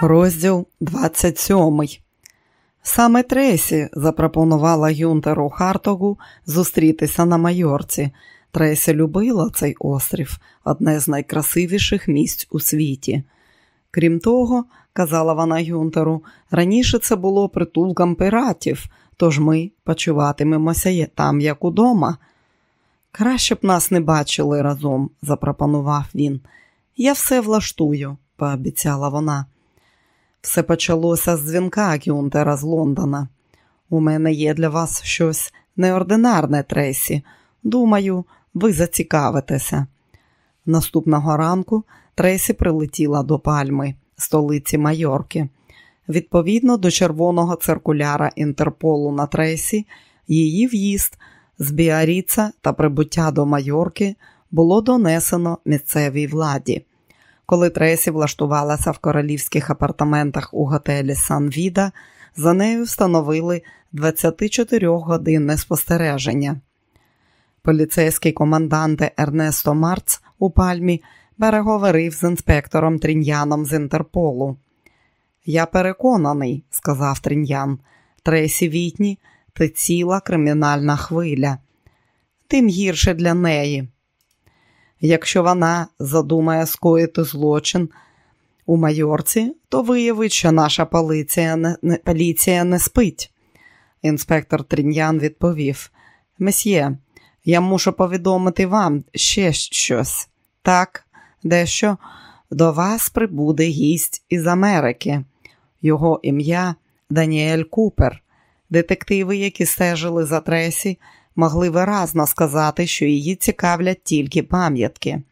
Розділ 27. Саме Тресі запропонувала Юнтеру Хартогу зустрітися на майорці. Тресі любила цей острів, одне з найкрасивіших місць у світі. Крім того, казала вона Юнтеру, раніше це було притулком пиратів, тож ми почуватимемося там, як удома. Краще б нас не бачили разом, запропонував він. Я все влаштую, пообіцяла вона. Все почалося з дзвінка Гюнтера з Лондона. У мене є для вас щось неординарне, Тресі. Думаю, ви зацікавитеся. Наступного ранку Тресі прилетіла до Пальми, столиці Майорки. Відповідно до червоного циркуляра Інтерполу на Тресі, її в'їзд з Біаріца та прибуття до Майорки було донесено місцевій владі. Коли Тресі влаштувалася в королівських апартаментах у готелі Сан-Віда, за нею встановили 24-годинне спостереження. Поліцейський командант Ернесто Марц у пальмі переговорив з інспектором Тріньяном з Інтерполу. Я переконаний, сказав Тріньян, Тресі Вітні це ціла кримінальна хвиля. Тим гірше для неї. Якщо вона задумає скоїти злочин у майорці, то виявить, що наша поліція не, поліція не спить. Інспектор Тріньян відповів: Месьє, я мушу повідомити вам ще щось. Так, дещо до вас прибуде гість із Америки. Його ім'я Даніель Купер. Детективи, які стежили за Тресі, могли виразно сказати, що її цікавлять тільки пам'ятки.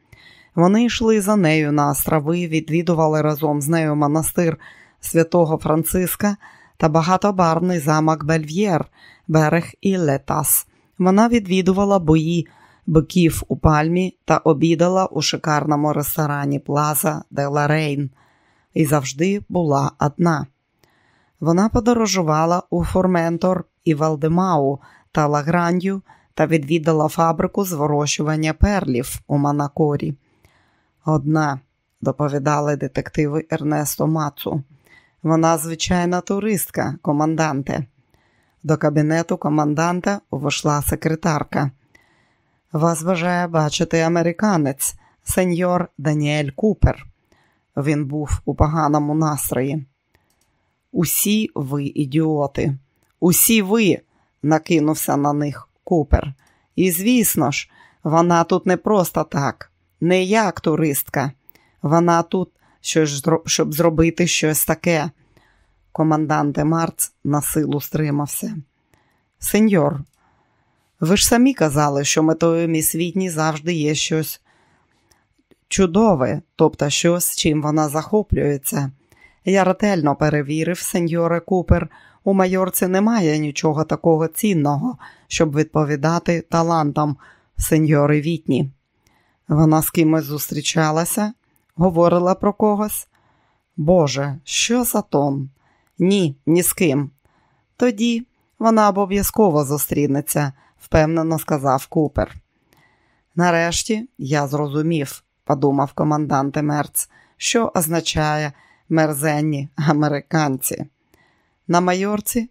Вони йшли за нею на острови, відвідували разом з нею монастир святого Франциска та багатобарвний замок Бельв'єр, берег Іллетас. Вона відвідувала бої биків у Пальмі та обідала у шикарному ресторані Плаза де Ларейн і завжди була одна. Вона подорожувала у Форментор і Валдемау та Лаграндю та відвідала фабрику з вирощування перлів у Манакорі. Одна, доповідали детективи Ернесто Мацу. Вона звичайна туристка, команданте. До кабінету команданта увійшла секретарка. Вас бажає бачити американець, сеньор Даніель Купер. Він був у поганому настрої. Усі ви ідіоти, усі ви, накинувся на них Купер. І, звісно ж, вона тут не просто так, не як туристка. Вона тут, щоб зробити щось таке. Команданте Марц на силу стримався. Сеньор, ви ж самі казали, що метою місвітні завжди є щось чудове, тобто щось, чим вона захоплюється. Я ретельно перевірив, сеньоре Купер, у майорці немає нічого такого цінного, щоб відповідати талантам сеньори Вітні. Вона з кимось зустрічалася, говорила про когось. Боже, що за тон? Ні, ні з ким. Тоді вона обов'язково зустрінеться, впевнено сказав Купер. Нарешті я зрозумів, подумав командант Мерц, що означає мерзенні американці. На майорці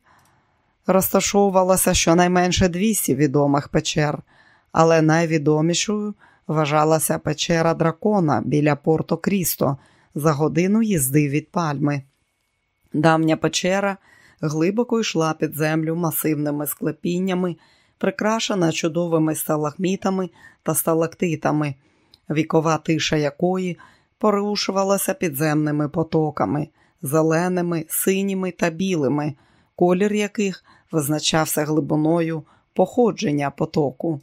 розташовувалося щонайменше 200 відомих печер, але найвідомішою вважалася печера дракона біля Порто Крісто за годину їзди від пальми. Давня печера глибоко йшла під землю масивними склепіннями, прикрашена чудовими сталагмітами та сталактитами, вікова тиша якої порушувалася підземними потоками, зеленими, синіми та білими, колір яких визначався глибиною походження потоку.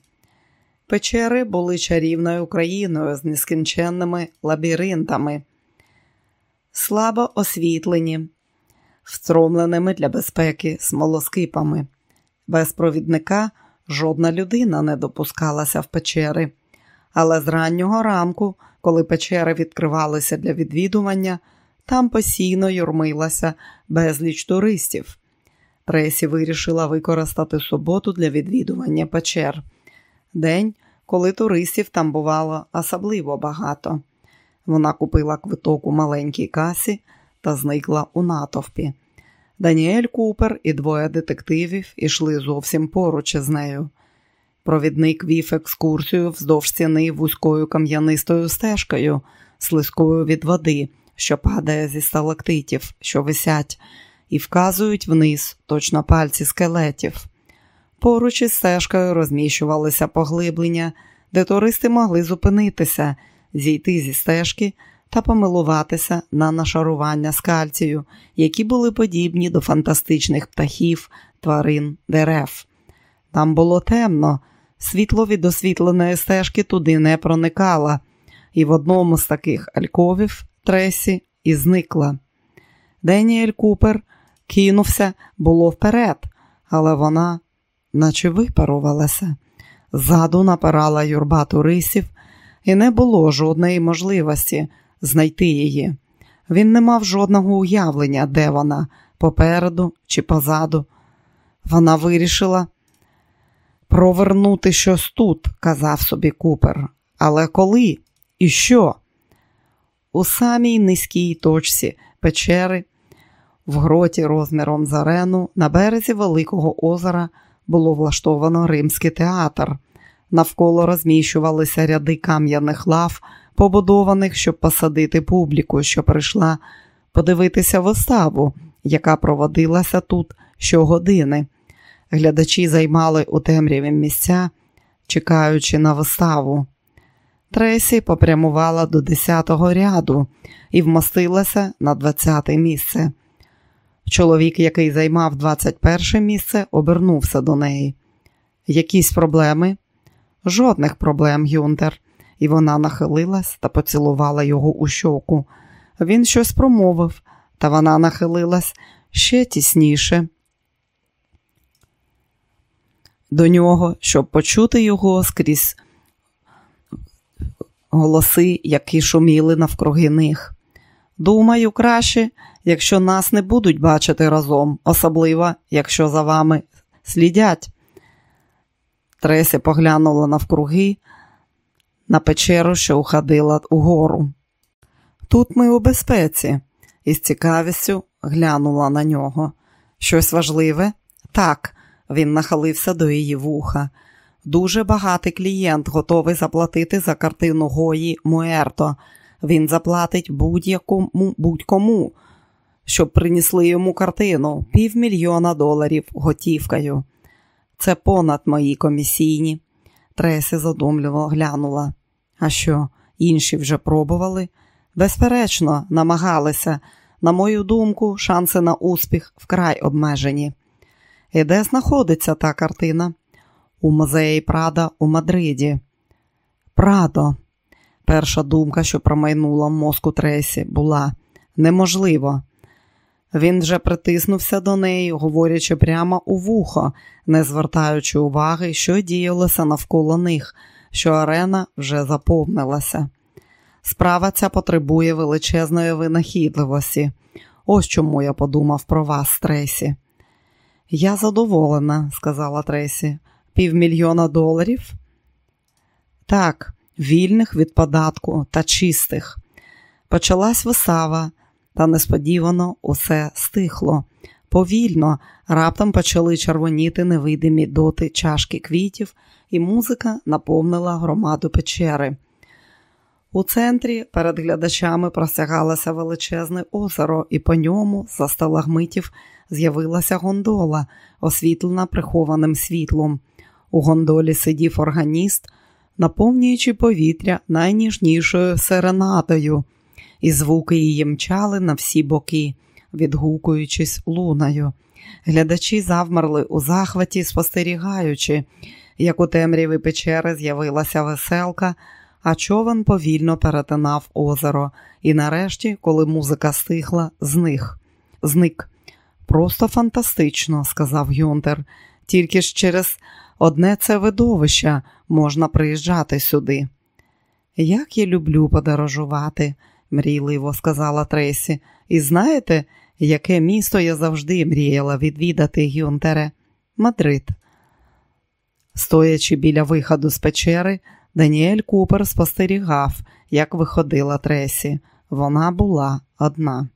Печери були чарівною країною з нескінченними лабіринтами, слабо освітлені, встромленими для безпеки смолоскипами. Без провідника жодна людина не допускалася в печери, але з раннього ранку, коли печери відкривалися для відвідування, там постійно юрмилася безліч туристів. Тресі вирішила використати суботу для відвідування печер. День, коли туристів там бувало особливо багато. Вона купила квиток у маленькій касі та зникла у натовпі. Даніель Купер і двоє детективів ішли зовсім поруч із нею. Провідник вів екскурсію вздовж стіни вузькою кам'янистою стежкою, слизькою від води, що падає зі сталактитів, що висять, і вказують вниз, точно пальці скелетів. Поруч із стежкою розміщувалися поглиблення, де туристи могли зупинитися, зійти зі стежки та помилуватися на нашарування скальцію, які були подібні до фантастичних птахів, тварин, дерев. Там було темно, світло від освітленої стежки туди не проникало, і в одному з таких альковів Тресі і зникла. Деніель Купер кинувся було вперед, але вона, наче випарувалася. Ззаду напирала юрба туристів, і не було жодної можливості знайти її. Він не мав жодного уявлення, де вона, попереду чи позаду. Вона вирішила провернути щось тут, казав собі Купер. Але коли і що? У самій низькій точці печери, в гроті розміром з арену, на березі Великого озера було влаштовано римський театр. Навколо розміщувалися ряди кам'яних лав, побудованих, щоб посадити публіку, що прийшла подивитися виставу, яка проводилася тут щогодини. Глядачі займали у темряві місця, чекаючи на виставу. Тресі попрямувала до 10-го ряду і вмостилася на 20-те місце. Чоловік, який займав 21 місце, обернувся до неї. Якісь проблеми? Жодних проблем, Юнтер. І вона нахилилась та поцілувала його у щоку. Він щось промовив, та вона нахилилась ще тісніше. До нього, щоб почути його скрізь голоси, які шуміли навкруги них. Думаю, краще, якщо нас не будуть бачити разом, особливо, якщо за вами слідять. Тресі поглянула навкруги на печеру, що уходила угору. Тут ми у безпеці, і з цікавістю глянула на нього. Щось важливе? Так, він нахилився до її вуха. Дуже багатий клієнт готовий заплатити за картину Гої Муерто. Він заплатить будь-якому будь-кому, щоб принесли йому картину півмільйона доларів готівкою. Це понад мої комісійні. Тресі задумливо глянула. А що, інші вже пробували? Безперечно, намагалися. На мою думку, шанси на успіх вкрай обмежені. І де знаходиться та картина? У музеї Прада у Мадриді. Прадо. Перша думка, що промайнула мозку Тресі, була неможливо. Він вже притиснувся до неї, говорячи прямо у вухо, не звертаючи уваги, що діялося навколо них, що арена вже заповнилася. Справа ця потребує величезної винахідливості. Ось чому я подумав про вас, Тресі. Я задоволена, сказала Тресі. Півмільйона доларів? Так, вільних від податку та чистих. Почалась висава, та несподівано усе стихло. Повільно раптом почали червоніти невидимі доти чашки квітів, і музика наповнила громаду печери. У центрі перед глядачами простягалося величезне озеро, і по ньому, за сталагмитів, з'явилася гондола, освітлена прихованим світлом. У гондолі сидів органіст, наповнюючи повітря найніжнішою серенадою, і звуки її мчали на всі боки, відгукуючись луною. Глядачі завмерли у захваті, спостерігаючи, як у темряві печери з'явилася веселка, а човен повільно перетинав озеро, і нарешті, коли музика стихла, зник. зник. Просто фантастично, сказав Юнтер. Тільки ж через одне це видовище можна приїжджати сюди. Як я люблю подорожувати, мрійливо сказала Тресі. І знаєте, яке місто я завжди мріяла відвідати Гюнтере? Мадрид. Стоячи біля виходу з печери, Даніель Купер спостерігав, як виходила Тресі. Вона була одна.